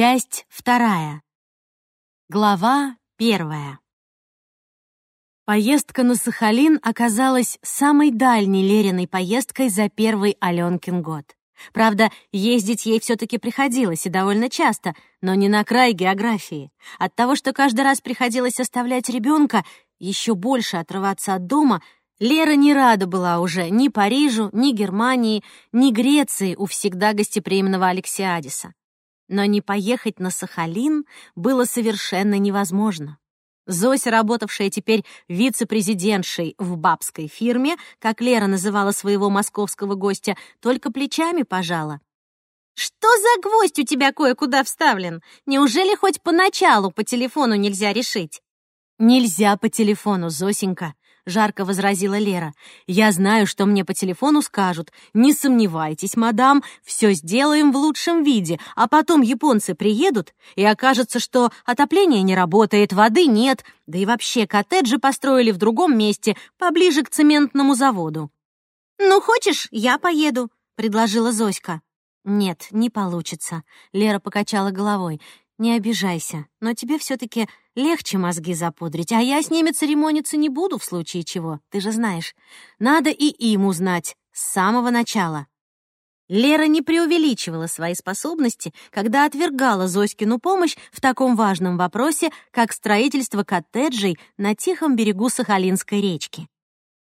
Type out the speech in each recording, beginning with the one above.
Часть вторая. Глава первая. Поездка на Сахалин оказалась самой дальней Лериной поездкой за первый Аленкин год. Правда, ездить ей все-таки приходилось и довольно часто, но не на край географии. От того, что каждый раз приходилось оставлять ребенка, еще больше отрываться от дома, Лера не рада была уже ни Парижу, ни Германии, ни Греции у всегда гостеприимного Алексиадиса. Но не поехать на Сахалин было совершенно невозможно. Зося, работавшая теперь вице-президентшей в бабской фирме, как Лера называла своего московского гостя, только плечами пожала. «Что за гвоздь у тебя кое-куда вставлен? Неужели хоть поначалу по телефону нельзя решить?» «Нельзя по телефону, Зосенька жарко возразила Лера. «Я знаю, что мне по телефону скажут. Не сомневайтесь, мадам, все сделаем в лучшем виде, а потом японцы приедут, и окажется, что отопление не работает, воды нет, да и вообще коттеджи построили в другом месте, поближе к цементному заводу». «Ну, хочешь, я поеду», — предложила Зоська. «Нет, не получится», — Лера покачала головой. «Не обижайся, но тебе все таки Легче мозги запудрить, а я с ними церемониться не буду в случае чего, ты же знаешь. Надо и им узнать с самого начала. Лера не преувеличивала свои способности, когда отвергала Зоськину помощь в таком важном вопросе, как строительство коттеджей на тихом берегу Сахалинской речки.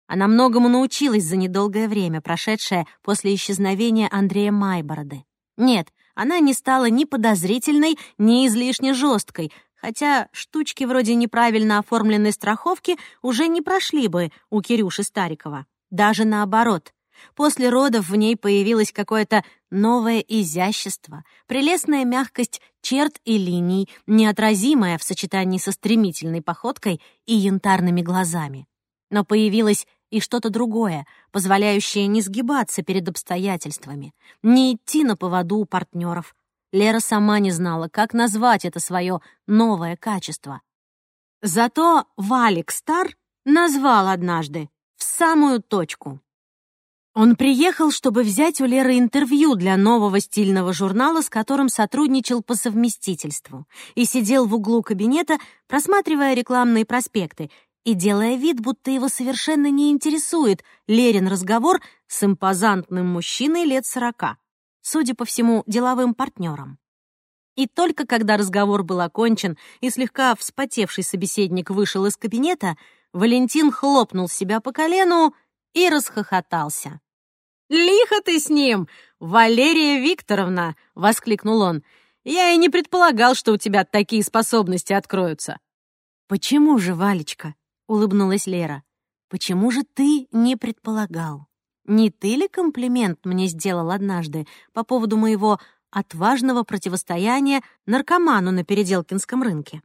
Она многому научилась за недолгое время, прошедшее после исчезновения Андрея Майбороды. Нет, она не стала ни подозрительной, ни излишне жесткой, хотя штучки вроде неправильно оформленной страховки уже не прошли бы у Кирюши Старикова. Даже наоборот. После родов в ней появилось какое-то новое изящество, прелестная мягкость черт и линий, неотразимая в сочетании со стремительной походкой и янтарными глазами. Но появилось и что-то другое, позволяющее не сгибаться перед обстоятельствами, не идти на поводу у партнеров, Лера сама не знала, как назвать это свое новое качество. Зато Валик Стар назвал однажды в самую точку. Он приехал, чтобы взять у Леры интервью для нового стильного журнала, с которым сотрудничал по совместительству, и сидел в углу кабинета, просматривая рекламные проспекты и делая вид, будто его совершенно не интересует Лерин разговор с импозантным мужчиной лет сорока судя по всему, деловым партнером. И только когда разговор был окончен и слегка вспотевший собеседник вышел из кабинета, Валентин хлопнул себя по колену и расхохотался. «Лихо ты с ним, Валерия Викторовна!» — воскликнул он. «Я и не предполагал, что у тебя такие способности откроются». «Почему же, Валечка?» — улыбнулась Лера. «Почему же ты не предполагал?» Не ты ли комплимент мне сделал однажды по поводу моего отважного противостояния наркоману на Переделкинском рынке?»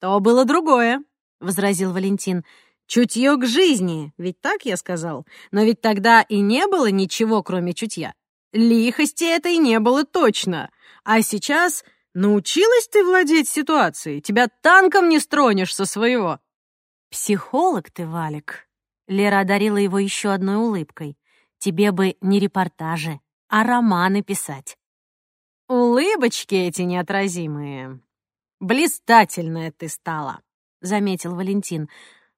«То было другое», — возразил Валентин. «Чутье к жизни, ведь так я сказал? Но ведь тогда и не было ничего, кроме чутья. Лихости этой не было точно. А сейчас научилась ты владеть ситуацией, тебя танком не стронешь со своего». «Психолог ты, Валик», Лера одарила его еще одной улыбкой. «Тебе бы не репортажи, а романы писать». «Улыбочки эти неотразимые. Блистательная ты стала», — заметил Валентин.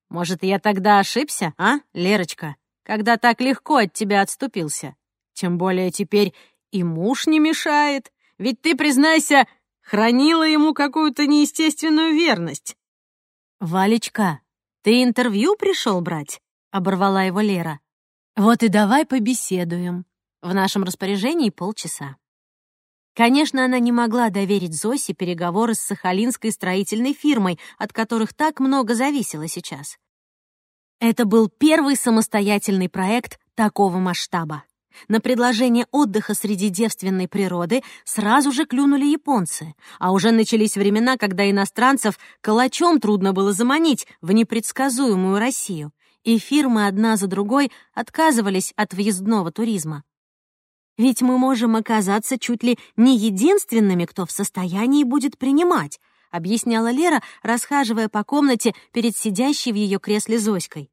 «Может, я тогда ошибся, а, Лерочка, когда так легко от тебя отступился? Тем более теперь и муж не мешает, ведь ты, признайся, хранила ему какую-то неестественную верность». «Валечка, ты интервью пришел брать?» — оборвала его Лера. «Вот и давай побеседуем. В нашем распоряжении полчаса». Конечно, она не могла доверить Зосе переговоры с сахалинской строительной фирмой, от которых так много зависело сейчас. Это был первый самостоятельный проект такого масштаба. На предложение отдыха среди девственной природы сразу же клюнули японцы, а уже начались времена, когда иностранцев калачом трудно было заманить в непредсказуемую Россию и фирмы одна за другой отказывались от въездного туризма. Ведь мы можем оказаться чуть ли не единственными, кто в состоянии будет принимать, объясняла Лера, расхаживая по комнате перед сидящей в ее кресле Зоськой.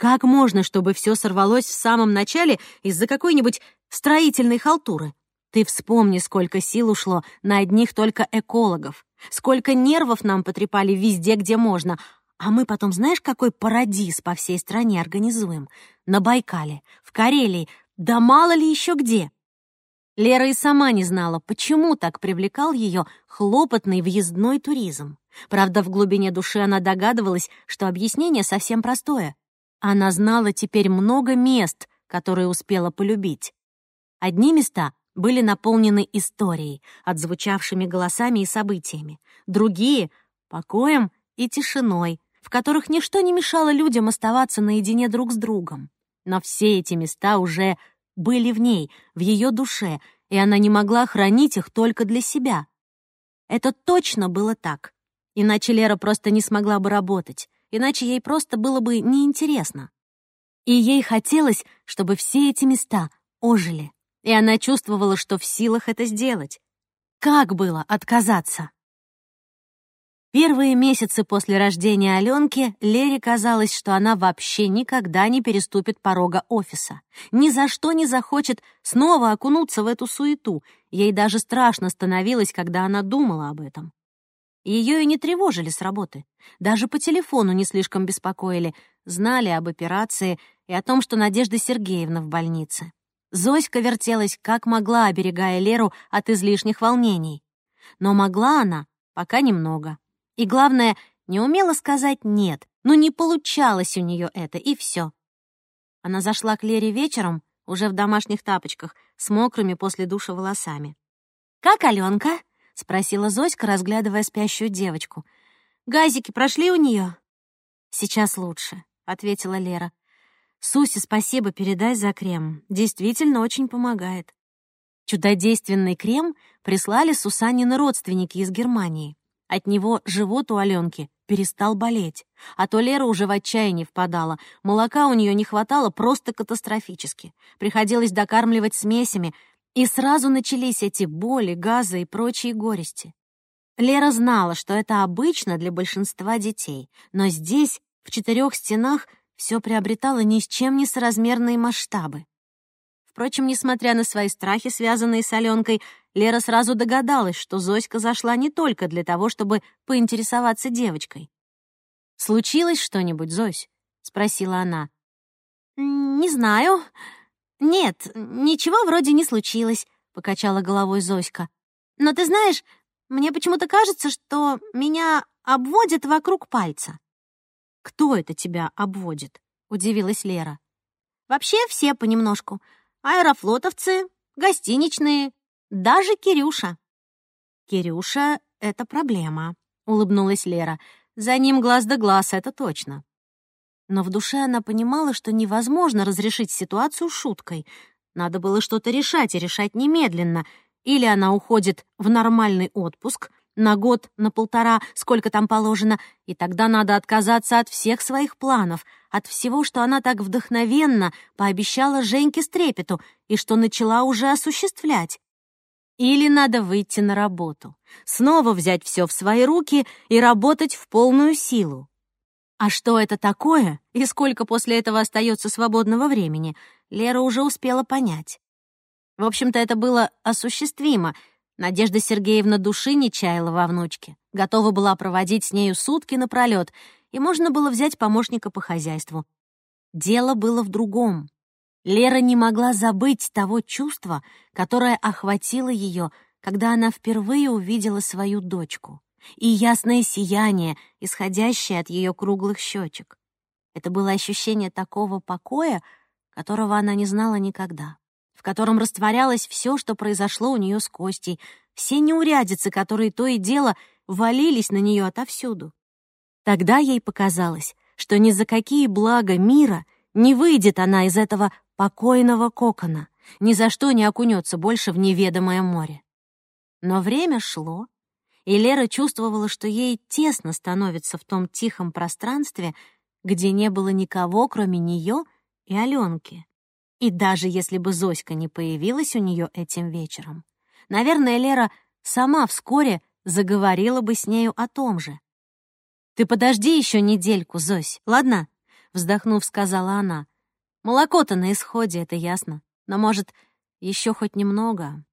Как можно, чтобы все сорвалось в самом начале из-за какой-нибудь строительной халтуры? Ты вспомни, сколько сил ушло на одних только экологов, сколько нервов нам потрепали везде, где можно, а мы потом знаешь, какой парадиз по всей стране организуем? На Байкале, в Карелии, да мало ли еще где. Лера и сама не знала, почему так привлекал ее хлопотный въездной туризм. Правда, в глубине души она догадывалась, что объяснение совсем простое. Она знала теперь много мест, которые успела полюбить. Одни места были наполнены историей, отзвучавшими голосами и событиями, другие — покоем и тишиной, в которых ничто не мешало людям оставаться наедине друг с другом. Но все эти места уже были в ней, в ее душе, и она не могла хранить их только для себя. Это точно было так. Иначе Лера просто не смогла бы работать, иначе ей просто было бы неинтересно. И ей хотелось, чтобы все эти места ожили и она чувствовала, что в силах это сделать. Как было отказаться? Первые месяцы после рождения Аленки Лере казалось, что она вообще никогда не переступит порога офиса. Ни за что не захочет снова окунуться в эту суету. Ей даже страшно становилось, когда она думала об этом. Ее и не тревожили с работы. Даже по телефону не слишком беспокоили, знали об операции и о том, что Надежда Сергеевна в больнице. Зоська вертелась как могла, оберегая Леру от излишних волнений. Но могла она пока немного. И главное, не умела сказать «нет», но не получалось у нее это, и все. Она зашла к Лере вечером, уже в домашних тапочках, с мокрыми после душа волосами. «Как Аленка?» — спросила Зоська, разглядывая спящую девочку. «Газики прошли у нее? «Сейчас лучше», — ответила Лера. Сусе спасибо передай за крем. Действительно очень помогает. Чудодейственный крем прислали Сусанины родственники из Германии. От него живот у Аленки перестал болеть. А то Лера уже в отчаянии впадала. Молока у нее не хватало просто катастрофически. Приходилось докармливать смесями, и сразу начались эти боли, газы и прочие горести. Лера знала, что это обычно для большинства детей, но здесь, в четырех стенах, все приобретало ни с чем не соразмерные масштабы. Впрочем, несмотря на свои страхи, связанные с Аленкой, Лера сразу догадалась, что Зоська зашла не только для того, чтобы поинтересоваться девочкой. «Случилось что-нибудь, Зось?» — спросила она. «Не знаю. Нет, ничего вроде не случилось», — покачала головой Зоська. «Но ты знаешь, мне почему-то кажется, что меня обводят вокруг пальца». «Кто это тебя обводит?» — удивилась Лера. «Вообще все понемножку. Аэрофлотовцы, гостиничные, даже Кирюша». «Кирюша — это проблема», — улыбнулась Лера. «За ним глаз да глаз, это точно». Но в душе она понимала, что невозможно разрешить ситуацию шуткой. Надо было что-то решать и решать немедленно. Или она уходит в нормальный отпуск, на год, на полтора, сколько там положено, и тогда надо отказаться от всех своих планов, от всего, что она так вдохновенно пообещала Женьке Стрепету и что начала уже осуществлять. Или надо выйти на работу, снова взять все в свои руки и работать в полную силу. А что это такое и сколько после этого остается свободного времени, Лера уже успела понять. В общем-то, это было осуществимо — Надежда Сергеевна души не чаяла во внучке, готова была проводить с нею сутки напролёт, и можно было взять помощника по хозяйству. Дело было в другом. Лера не могла забыть того чувства, которое охватило ее, когда она впервые увидела свою дочку, и ясное сияние, исходящее от ее круглых щечек. Это было ощущение такого покоя, которого она не знала никогда в котором растворялось все, что произошло у нее с Костей, все неурядицы, которые то и дело валились на нее отовсюду. Тогда ей показалось, что ни за какие блага мира не выйдет она из этого покойного кокона, ни за что не окунется больше в неведомое море. Но время шло, и Лера чувствовала, что ей тесно становится в том тихом пространстве, где не было никого, кроме нее и Аленки. И даже если бы Зоська не появилась у нее этим вечером, наверное, Лера сама вскоре заговорила бы с нею о том же. «Ты подожди еще недельку, Зось, ладно?» — вздохнув, сказала она. «Молоко-то на исходе, это ясно. Но, может, еще хоть немного?»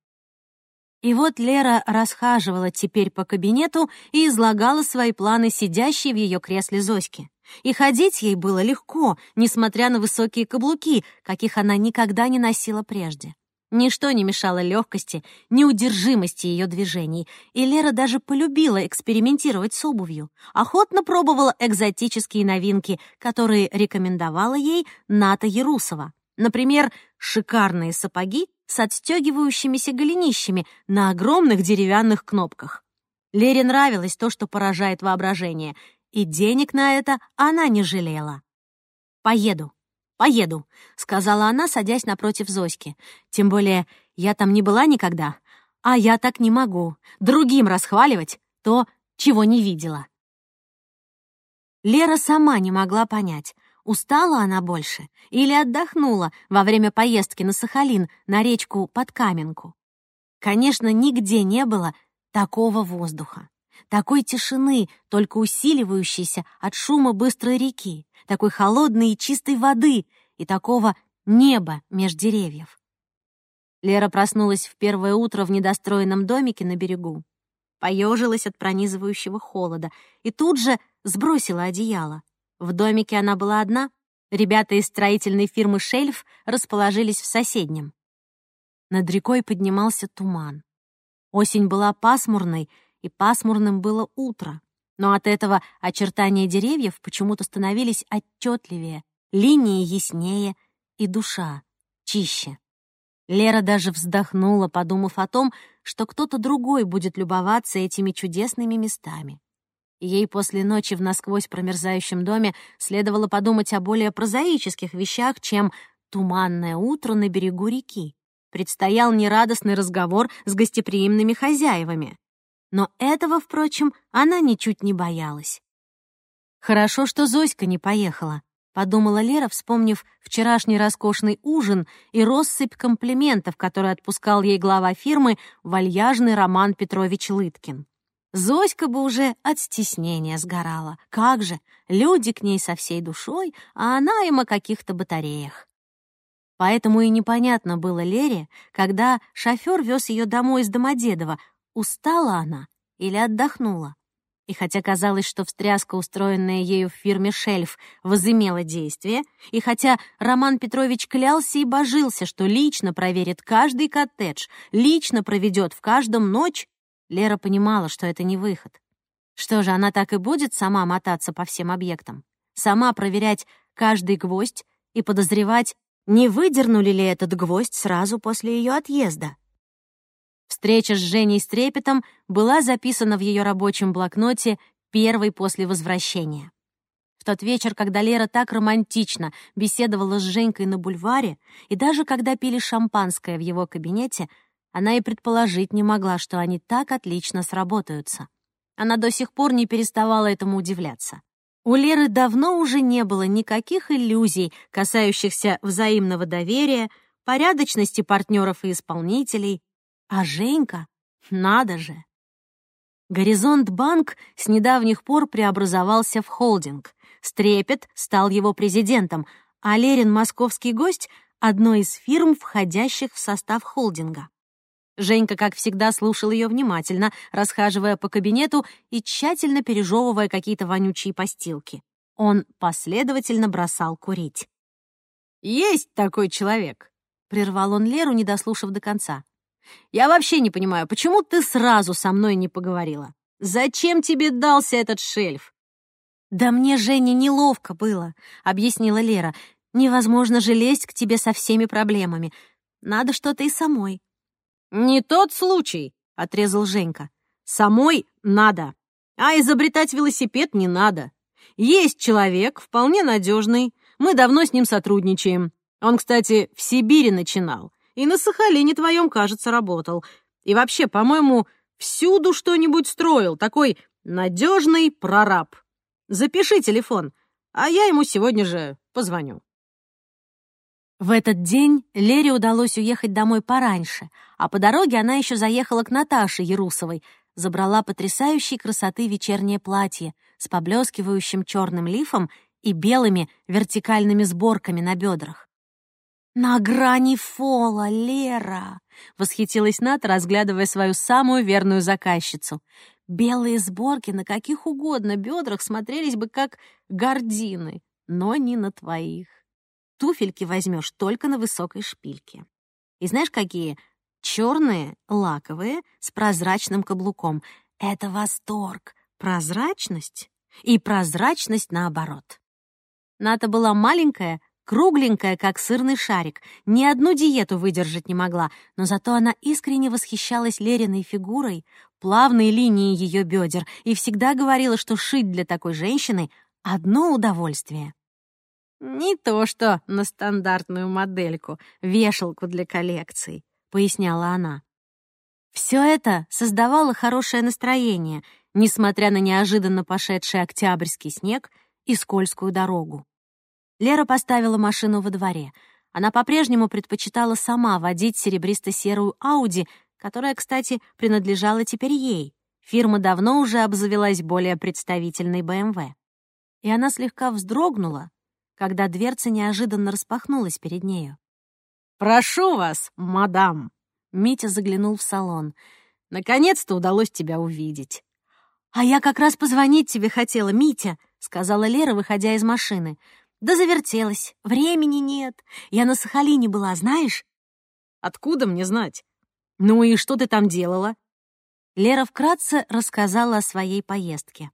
И вот Лера расхаживала теперь по кабинету и излагала свои планы сидящей в ее кресле Зоське. И ходить ей было легко, несмотря на высокие каблуки, каких она никогда не носила прежде. Ничто не мешало легкости, неудержимости ее движений, и Лера даже полюбила экспериментировать с обувью, охотно пробовала экзотические новинки, которые рекомендовала ей Ната Ярусова. Например, шикарные сапоги с отстегивающимися голенищами на огромных деревянных кнопках. Лере нравилось то, что поражает воображение, и денег на это она не жалела. «Поеду», «Поеду», — сказала она, садясь напротив Зоськи. «Тем более я там не была никогда, а я так не могу. Другим расхваливать то, чего не видела». Лера сама не могла понять, устала она больше или отдохнула во время поездки на Сахалин на речку Подкаменку. Конечно, нигде не было такого воздуха, такой тишины, только усиливающейся от шума быстрой реки, такой холодной и чистой воды и такого неба меж деревьев. Лера проснулась в первое утро в недостроенном домике на берегу, поежилась от пронизывающего холода и тут же сбросила одеяло. В домике она была одна, ребята из строительной фирмы «Шельф» расположились в соседнем. Над рекой поднимался туман. Осень была пасмурной, и пасмурным было утро но от этого очертания деревьев почему-то становились отчетливее, линии яснее и душа чище. Лера даже вздохнула, подумав о том, что кто-то другой будет любоваться этими чудесными местами. Ей после ночи в насквозь промерзающем доме следовало подумать о более прозаических вещах, чем туманное утро на берегу реки. Предстоял нерадостный разговор с гостеприимными хозяевами. Но этого, впрочем, она ничуть не боялась. «Хорошо, что Зоська не поехала», — подумала Лера, вспомнив вчерашний роскошный ужин и россыпь комплиментов, которые отпускал ей глава фирмы вальяжный Роман Петрович Лыткин. Зоська бы уже от стеснения сгорала. Как же, люди к ней со всей душой, а она им о каких-то батареях. Поэтому и непонятно было Лере, когда шофер вез ее домой из Домодедова, устала она или отдохнула. И хотя казалось, что встряска, устроенная ею в фирме «Шельф», возымела действие, и хотя Роман Петрович клялся и божился, что лично проверит каждый коттедж, лично проведет в каждом ночь, Лера понимала, что это не выход. Что же, она так и будет сама мотаться по всем объектам? Сама проверять каждый гвоздь и подозревать, не выдернули ли этот гвоздь сразу после ее отъезда? Встреча с Женей Стрепетом была записана в ее рабочем блокноте первой после возвращения. В тот вечер, когда Лера так романтично беседовала с Женькой на бульваре, и даже когда пили шампанское в его кабинете, она и предположить не могла, что они так отлично сработаются. Она до сих пор не переставала этому удивляться. У Леры давно уже не было никаких иллюзий, касающихся взаимного доверия, порядочности партнеров и исполнителей, а Женька, надо же. Горизонт Банк с недавних пор преобразовался в холдинг. Стрепет стал его президентом, а Лерин московский гость — одной из фирм, входящих в состав холдинга. Женька, как всегда, слушал ее внимательно, расхаживая по кабинету и тщательно пережевывая какие-то вонючие постилки. Он последовательно бросал курить. «Есть такой человек», — прервал он Леру, не дослушав до конца. Я вообще не понимаю, почему ты сразу со мной не поговорила? Зачем тебе дался этот шельф?» «Да мне, Женя, неловко было», — объяснила Лера. «Невозможно же лезть к тебе со всеми проблемами. Надо что-то и самой». «Не тот случай», — отрезал Женька. «Самой надо, а изобретать велосипед не надо. Есть человек, вполне надежный. Мы давно с ним сотрудничаем. Он, кстати, в Сибири начинал. И на Сахалине твоем, кажется, работал. И вообще, по-моему, всюду что-нибудь строил. Такой надежный прораб. Запиши телефон, а я ему сегодня же позвоню. В этот день Лере удалось уехать домой пораньше, а по дороге она еще заехала к Наташе Ярусовой, забрала потрясающей красоты вечернее платье с поблескивающим черным лифом и белыми вертикальными сборками на бедрах. «На грани фола, Лера!» — восхитилась Ната, разглядывая свою самую верную заказчицу. Белые сборки на каких угодно бедрах смотрелись бы как гардины, но не на твоих. Туфельки возьмешь только на высокой шпильке. И знаешь, какие? Черные, лаковые, с прозрачным каблуком. Это восторг. Прозрачность и прозрачность наоборот. Ната была маленькая, кругленькая, как сырный шарик, ни одну диету выдержать не могла, но зато она искренне восхищалась Лериной фигурой, плавной линией ее бедер и всегда говорила, что шить для такой женщины — одно удовольствие. «Не то что на стандартную модельку, вешалку для коллекций», — поясняла она. Все это создавало хорошее настроение, несмотря на неожиданно пошедший октябрьский снег и скользкую дорогу. Лера поставила машину во дворе. Она по-прежнему предпочитала сама водить серебристо-серую Ауди, которая, кстати, принадлежала теперь ей. Фирма давно уже обзавелась более представительной БМВ. И она слегка вздрогнула, когда дверца неожиданно распахнулась перед нею. «Прошу вас, мадам!» Митя заглянул в салон. «Наконец-то удалось тебя увидеть». «А я как раз позвонить тебе хотела, Митя», — сказала Лера, выходя из машины. Да завертелась. Времени нет. Я на Сахалине была, знаешь? Откуда мне знать? Ну и что ты там делала? Лера вкратце рассказала о своей поездке.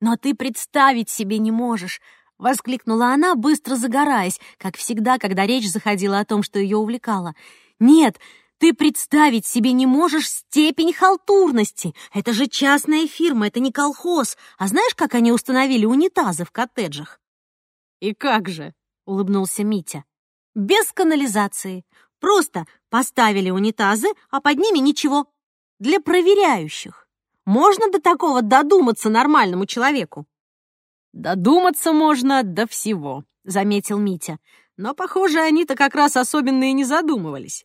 «Но ты представить себе не можешь!» — воскликнула она, быстро загораясь, как всегда, когда речь заходила о том, что ее увлекало. «Нет, ты представить себе не можешь степень халтурности. Это же частная фирма, это не колхоз. А знаешь, как они установили унитазы в коттеджах? «И как же?» — улыбнулся Митя. «Без канализации. Просто поставили унитазы, а под ними ничего. Для проверяющих. Можно до такого додуматься нормальному человеку?» «Додуматься можно до всего», — заметил Митя. «Но, похоже, они-то как раз особенно и не задумывались.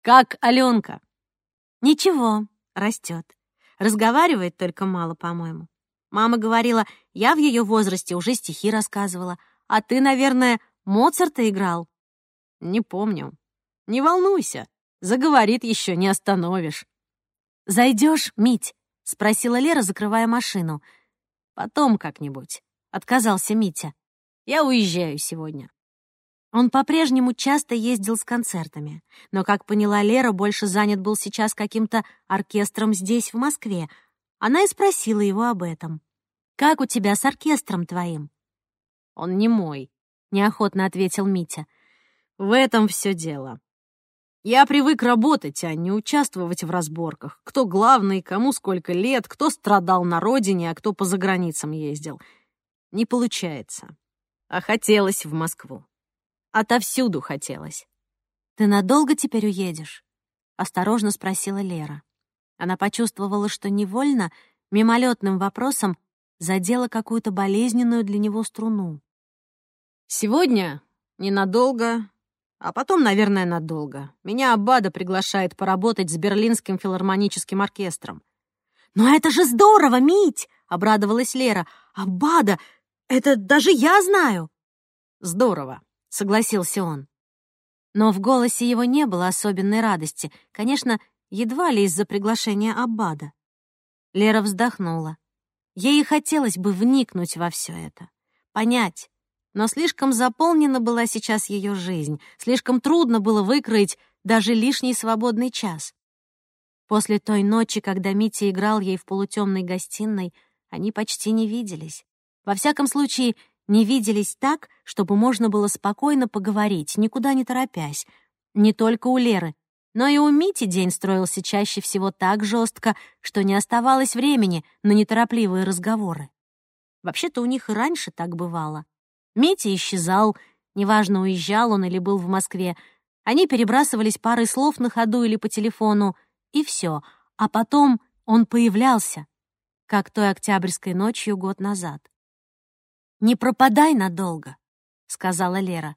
Как Аленка?» «Ничего, растет. Разговаривает только мало, по-моему. Мама говорила, я в ее возрасте уже стихи рассказывала, а ты, наверное, Моцарта играл?» «Не помню. Не волнуйся. Заговорит еще, не остановишь». Зайдешь, Мить?» — спросила Лера, закрывая машину. «Потом как-нибудь», — отказался Митя. «Я уезжаю сегодня». Он по-прежнему часто ездил с концертами, но, как поняла Лера, больше занят был сейчас каким-то оркестром здесь, в Москве. Она и спросила его об этом. «Как у тебя с оркестром твоим?» Он не мой», — неохотно ответил Митя. «В этом все дело. Я привык работать, а не участвовать в разборках. Кто главный, кому сколько лет, кто страдал на родине, а кто по заграницам ездил. Не получается. А хотелось в Москву. Отовсюду хотелось. «Ты надолго теперь уедешь?» — осторожно спросила Лера. Она почувствовала, что невольно, мимолетным вопросом задела какую-то болезненную для него струну. Сегодня ненадолго, а потом, наверное, надолго. Меня Аббада приглашает поработать с Берлинским филармоническим оркестром. «Но это же здорово, Мить!» — обрадовалась Лера. «Аббада! Это даже я знаю!» «Здорово», — согласился он. Но в голосе его не было особенной радости. Конечно, едва ли из-за приглашения Аббада. Лера вздохнула. Ей хотелось бы вникнуть во все это, понять, но слишком заполнена была сейчас ее жизнь, слишком трудно было выкроить даже лишний свободный час. После той ночи, когда Митя играл ей в полутемной гостиной, они почти не виделись. Во всяком случае, не виделись так, чтобы можно было спокойно поговорить, никуда не торопясь. Не только у Леры, но и у Мити день строился чаще всего так жестко, что не оставалось времени на неторопливые разговоры. Вообще-то у них и раньше так бывало. Митя исчезал, неважно, уезжал он или был в Москве. Они перебрасывались парой слов на ходу или по телефону, и все. А потом он появлялся, как той октябрьской ночью год назад. «Не пропадай надолго», — сказала Лера.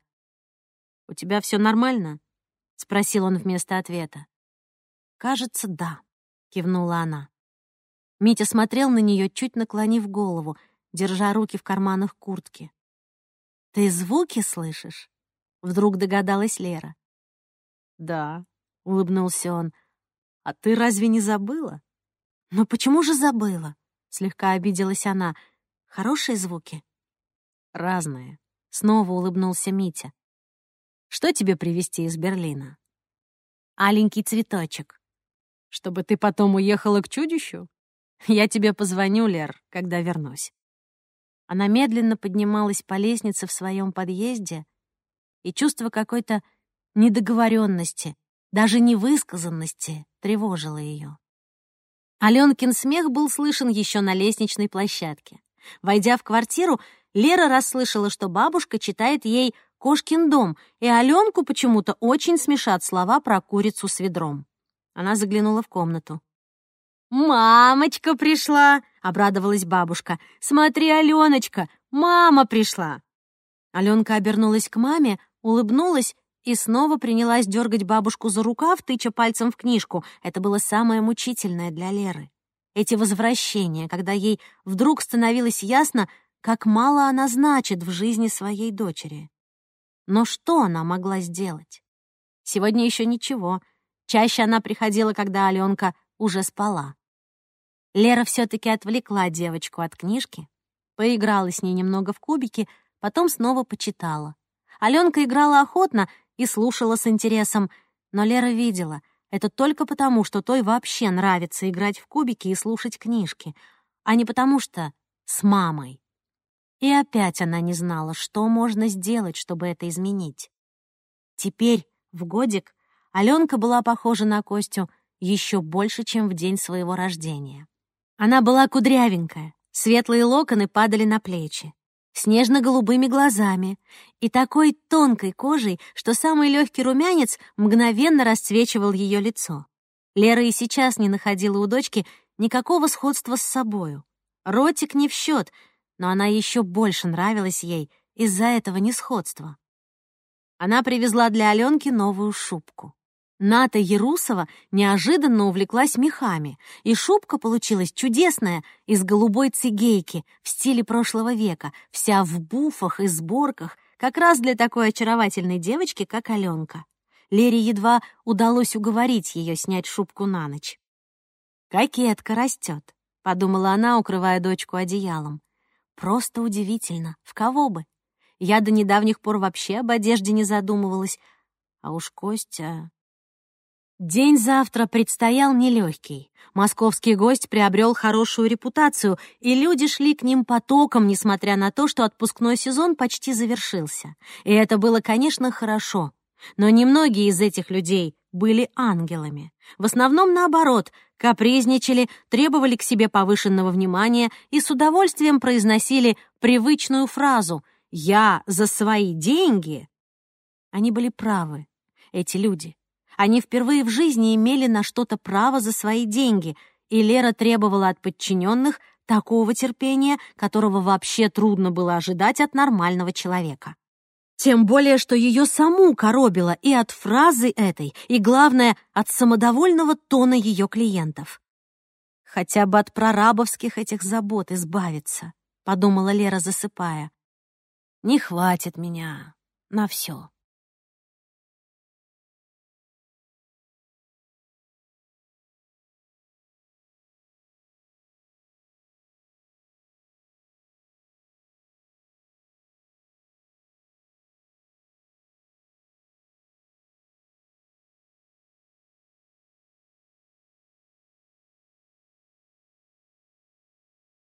«У тебя все нормально?» — спросил он вместо ответа. «Кажется, да», — кивнула она. Митя смотрел на нее, чуть наклонив голову, держа руки в карманах куртки. Ты звуки слышишь? Вдруг догадалась Лера. «Да», — улыбнулся он. «А ты разве не забыла?» «Но почему же забыла?» — слегка обиделась она. «Хорошие звуки?» «Разные», — снова улыбнулся Митя. «Что тебе привезти из Берлина?» «Аленький цветочек». «Чтобы ты потом уехала к чудищу? Я тебе позвоню, Лер, когда вернусь». Она медленно поднималась по лестнице в своем подъезде, и чувство какой-то недоговоренности, даже невысказанности тревожило ее. Аленкин смех был слышен еще на лестничной площадке. Войдя в квартиру, Лера расслышала, что бабушка читает ей «Кошкин дом», и Аленку почему-то очень смешат слова про курицу с ведром. Она заглянула в комнату. «Мамочка пришла!» — обрадовалась бабушка. «Смотри, Аленочка, мама пришла!» Аленка обернулась к маме, улыбнулась и снова принялась дергать бабушку за рукав, тыча пальцем в книжку. Это было самое мучительное для Леры. Эти возвращения, когда ей вдруг становилось ясно, как мало она значит в жизни своей дочери. Но что она могла сделать? Сегодня еще ничего. Чаще она приходила, когда Аленка уже спала. Лера все-таки отвлекла девочку от книжки, поиграла с ней немного в кубики, потом снова почитала. Аленка играла охотно и слушала с интересом, но Лера видела, это только потому, что той вообще нравится играть в кубики и слушать книжки, а не потому что с мамой. И опять она не знала, что можно сделать, чтобы это изменить. Теперь, в годик, Аленка была похожа на Костю еще больше, чем в день своего рождения. Она была кудрявенькая, светлые локоны падали на плечи с нежно-голубыми глазами и такой тонкой кожей, что самый легкий румянец мгновенно расцвечивал ее лицо. Лера и сейчас не находила у дочки никакого сходства с собою. Ротик не в счет, но она еще больше нравилась ей из-за этого несходства. Она привезла для Аленки новую шубку. Ната Ярусова неожиданно увлеклась мехами, и шубка получилась чудесная, из голубой цигейки, в стиле прошлого века, вся в буфах и сборках, как раз для такой очаровательной девочки, как Аленка. Лере едва удалось уговорить ее снять шубку на ночь. «Кокетка растет», — подумала она, укрывая дочку одеялом. «Просто удивительно, в кого бы? Я до недавних пор вообще об одежде не задумывалась, а уж Костя...» День завтра предстоял нелегкий. Московский гость приобрел хорошую репутацию, и люди шли к ним потоком, несмотря на то, что отпускной сезон почти завершился. И это было, конечно, хорошо. Но немногие из этих людей были ангелами. В основном наоборот, капризничали, требовали к себе повышенного внимания и с удовольствием произносили привычную фразу «Я за свои деньги». Они были правы, эти люди. Они впервые в жизни имели на что-то право за свои деньги, и Лера требовала от подчиненных такого терпения, которого вообще трудно было ожидать от нормального человека. Тем более, что ее саму коробило и от фразы этой, и, главное, от самодовольного тона ее клиентов. «Хотя бы от прорабовских этих забот избавиться», — подумала Лера, засыпая. «Не хватит меня на все».